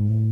Mm-hmm.